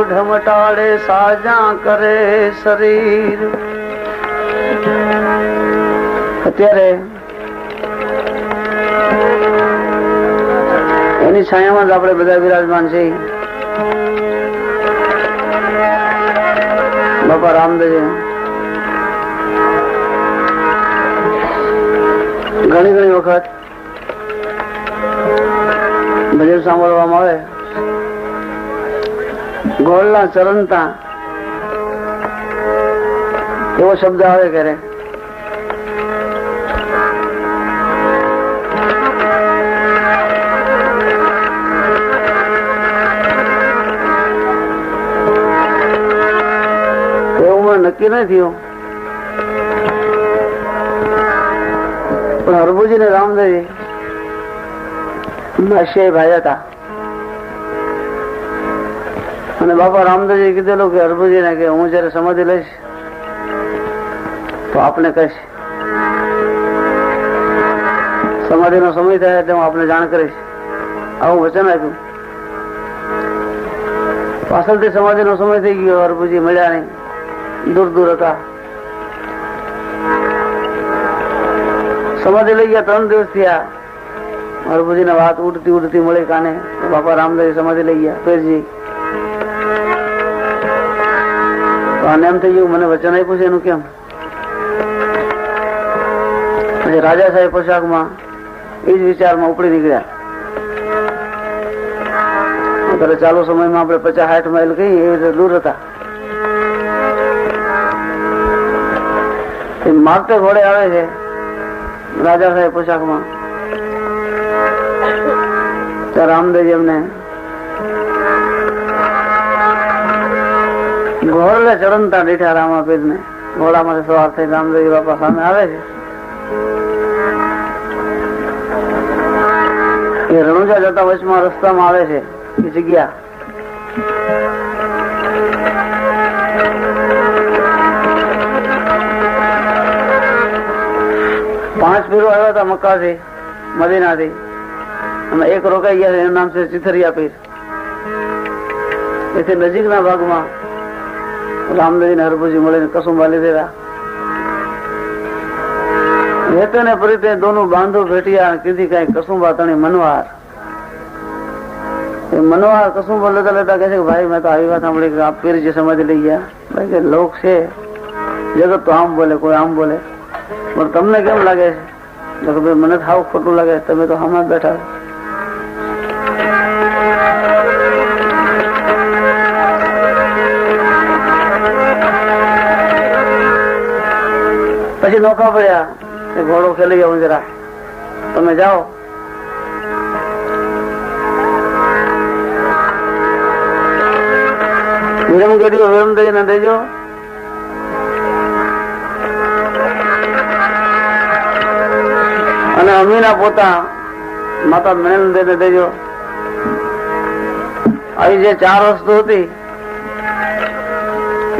કોઢ સાજા કરે શરીર. અત્યારે એની છાયામાં જ આપણે બધા વિરાજમાન છે બાપા રામદેવ ઘણી ઘણી વખત ભજન સાંભળવામાં આવે. ગોળના ચરણતા. એવો શબ્દ આવે એવું નક્કી નથી થયું પણ હરભુજી ને રામદેવી માસિયા ભાઈ હતા. અને બાપા રામદેવજી કીધેલું કે હરભુજી ને કે, હું જયારે સમાધિ લઈશ, તો આપને કહીશ. સમાધિ નો સમય થાય એટલે હું આપને જાણ કરીશ. આવું વચન આપ્યું. પાછળથી સમાધિ નો સમય થઈ ગયો હરભુજી મળ્યા નહીં. દૂર દૂર હતા. સમાધિ લઈ ગયા, ત્રણ દિવસ થયા. હરભુજી ને વાત ઉડતી ઉડતી મળી કાને. બાપા રામદેવ સમાધિ લઈ ગયા. પેરજી આને એમ થઈ ગયું, મને વચન આપ્યું છે એનું કેમ? રાજા સાહેબ પોશાકમાં એ જ વિચારમાં ઉપડી નીકળ્યા. ત્યારે ચાલુ સમયમાં આપણે પચાસ સાઠ માઇલ કઈ એવી રીતે દૂર હતા. એ માગતે ઘોડે આવે છે, રાજા સાહેબ પોશાકમાં. રામદેવજી એમને ઘોડલે ચડનતા દીઠા રામાપીર ને ઘોડામાંથી સવાર થઈ રામદેવજી બાપા સામે આવે છે. એ રણુજા જતા વચમાં રસ્તામાં આવે છે, એ જગ્યા. પાંચ પીરો આવ્યા હતા મક્કાથી, મદીનાથી. અને એક રોકાઈ ગયા એનું નામ છે ચિથરિયા પીર એથી નજીકના ભાગમાં રામદેવી ને હરભુજી મળીને કસુંબા લીધેલા હેતે ને પરિતે દોનું બાંધો ભેટિયા કીધી કઈ કસુંબા તણી મનવાર. એ મનવાર કસુંબા લેતા લેતા કહે છે કે, ભાઈ, મેં તો આવી વાત સાંભળી કે આપ પીર જે સમાધિ લઈ ગયા. ભાઈ, કે લોક છે. જગત તો આમ બોલે, કોઈ આમ બોલે. પણ તમને કેમ લાગે છે? મને આવું ખોટું લાગે તમે તો હમણાં બેઠા પછી નોકા પડ્યા ઘોડો ખેલી ગયો જરા તમે જાઓ. વિરમ કર્યો વિરમ દઈને દેજો. અને અમીના પોતા માતા મેલ દઈને દેજો. આવી જે ચાર વસ્તુ હતી,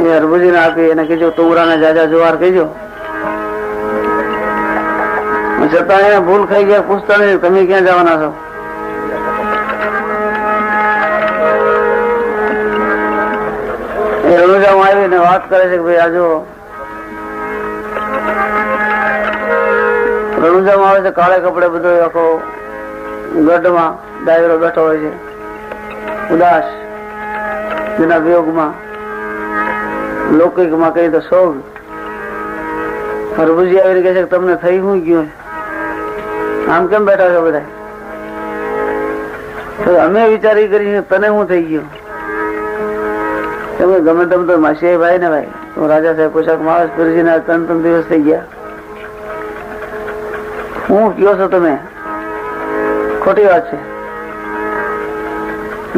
એ હરભુજી ને આપી, એને કીધું તુંગરા ને જાજા જુવાર કહીજો છતાં એને ભૂલ ખાઈ ગયા, પૂછતા નહીં, તમે ક્યાં જવાના છો? એ રણુજામાં આવીને વાત કરે છે કે ભાઈ આજો રણુજામાં આવે છે, કાળે કપડે બધો આખો ગઢમાં, ડાયરો બેઠો હોય છે. ઉદાસ, જેના વિયોગમાં, લૌકિકમાં કઈ તો શોભ. હરભુજી આવીને કહે છે તમને થઈ શું ગયું? આમ કેમ બેઠા છો બધા? અમે વિચારી કરી તને શું થઈ ગયું? તમે ગમે તેમ તો માસી ભાઈ ને ભાઈ, હું રાજા સાહેબ પોશાક માણસ પીરજી ના ત્રણ ત્રણ દિવસ થઈ ગયા. હું કયો છો તમે? ખોટી વાત છે.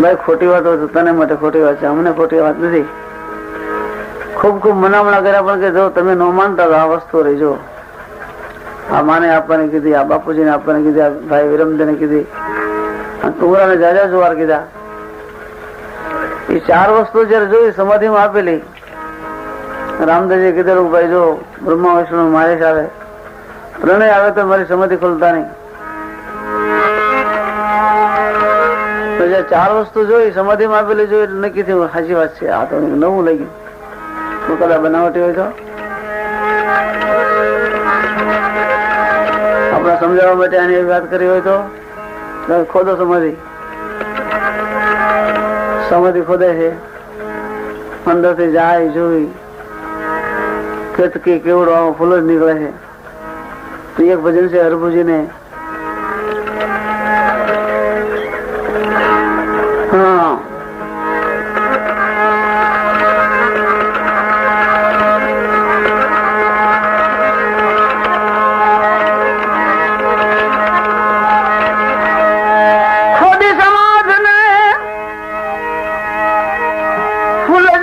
ભાઈ, ખોટી વાત હોય તો તને માટે ખોટી વાત છે. અમને ખોટી વાત નથી. ખૂબ ખૂબ મનામણા કર્યા પણ કે જો તમે ન માનતા તો આ વસ્તુ રહી જો આ માને આપવાની કીધી, આ બાપુજીને આપવાની કીધી, આ ભાઈ વિરમદેને કીધી. ટુંગરાને જાજા જુવાર કીધા. એ ચાર વસ્તુ જયારે જોઈ, સમાધિમાં આપેલી. રામદાસજી કીધેલું, ભાઈ જો, બ્રહ્મા, વિષ્ણુ જ આવે. પ્રણય આવે તો મારી સમાધિ ખોલતા નહીં. ચાર વસ્તુ જોઈ, સમાધિમાં આપેલી જોઈ નક્કી થયું સાચી વાત છે, આ તો નવું લઈ ગયું કદાચ બનાવટી હોય તો? આપણે સમજાવવા માટે આની વાત કરી હોય તો? ખોદો સમાધિ. સમાધિ ખોદે છે. અંદરથી જાય, જોઈ. કેતકી કેવડો ફૂલ જ નીકળે છે. એક ભજન છે હરભુજી ને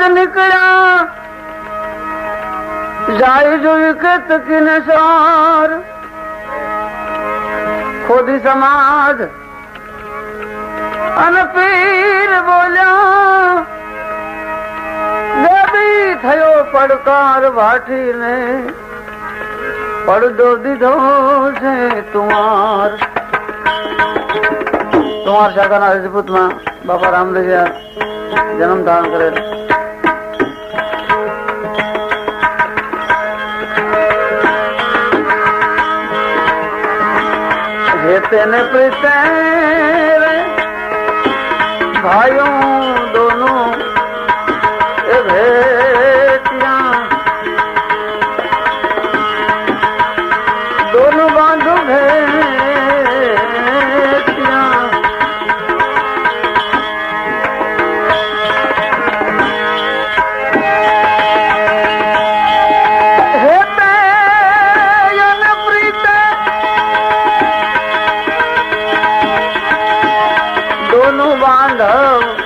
જ નીકળ્યા. જાય જોયું કે તકીને સાર. ખોદી સમાજ અને પીર બોલ્યા દેવી થયો પડકાર વાઠીને. પડદો દીધો છે તુમાર તુમાર શાખાના રાજપૂતમાં બાપા રામદેવ જન્મ ધારણ કરેલ. भाई love.